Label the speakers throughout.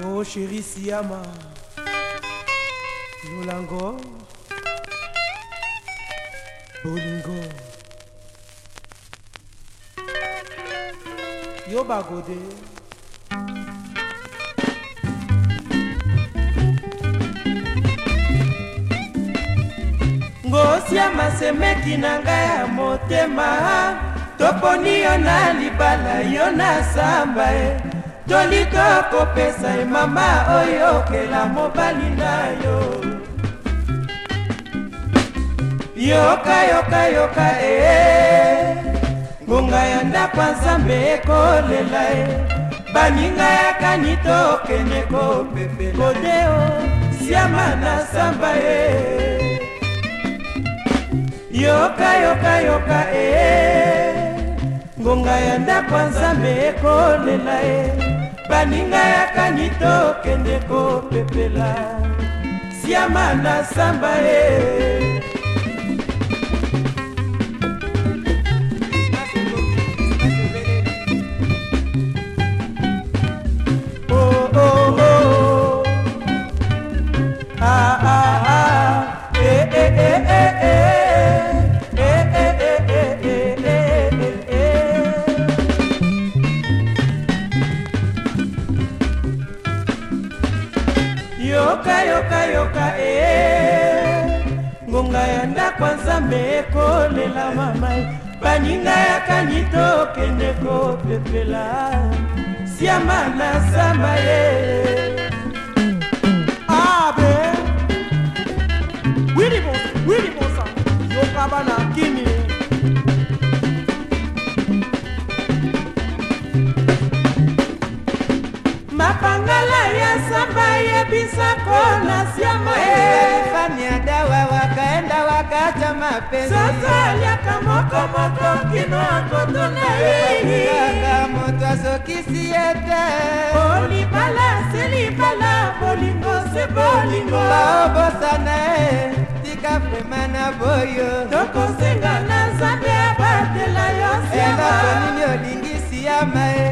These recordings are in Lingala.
Speaker 1: Oh chérie Siama, Lolango, Bolingo, Yoba Godet. ngosia masemeki na ngai ya motema toponi yo na libala yo na samba e tolinga kopesa ye mama oyokela mobali na yo yoka yoka yoka e eh. ngonga ya ndako nzambe ekolela ye baninga yakani tokende kopepela kodeo siama na samba ye eh. yoka yoka yoka e eh. ngonga ya ndako nzambe ekolela ye baninga yaka nyito okende kopepela siama na samba ye eh. yoka e ngonga ya ndako ya nzambe ekolela mamai e. baninga yakani tokende kopepela siama na zamba ye abe wilibosa wilibosa yoka bana kini sasa aliaka moko moko kino akoto na yeikaka moto asokisi ye te bolibala se libala bolingo se bolingo baobosana ye tika vrema na boyo tokosenga na nzambe abatela yo siamaelako nini olingi siama ye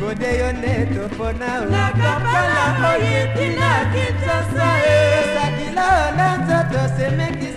Speaker 1: kode yo nde topona nakapala oyitina kinsasa ye esakila na nzoto semeki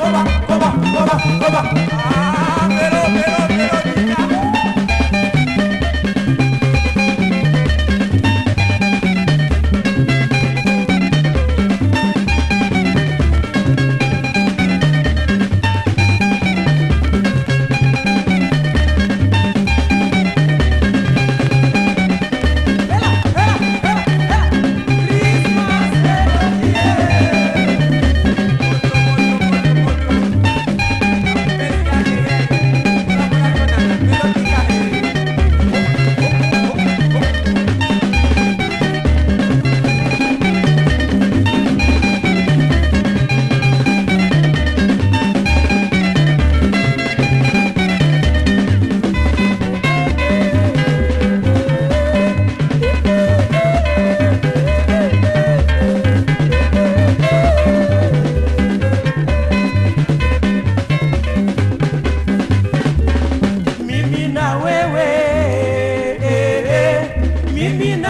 Speaker 1: n 吧。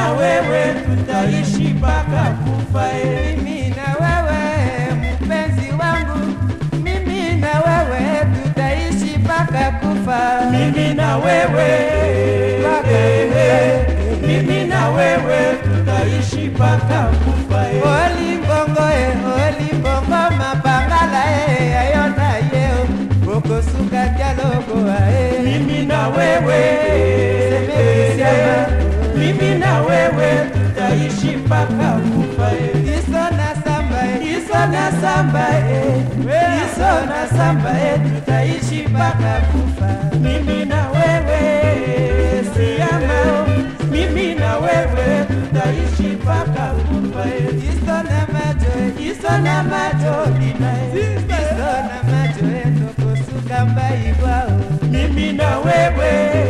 Speaker 1: na wewe tutaishi mpaka kufa. Mimi na wewe mpenzi wangu, mimi na wewe tutaishi paka kufa. Mimi na wewe mimi na wewe tutaishi mpaka kufa. na samba yetu tutaishi mpaka kufa, mimi na wewe, siama mimi na wewe tutaishi mpaka kufa. Sister na macho, sister na macho, sister na macho, ndokosuka mbaigwao, mimi na wewe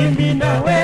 Speaker 1: mimi now.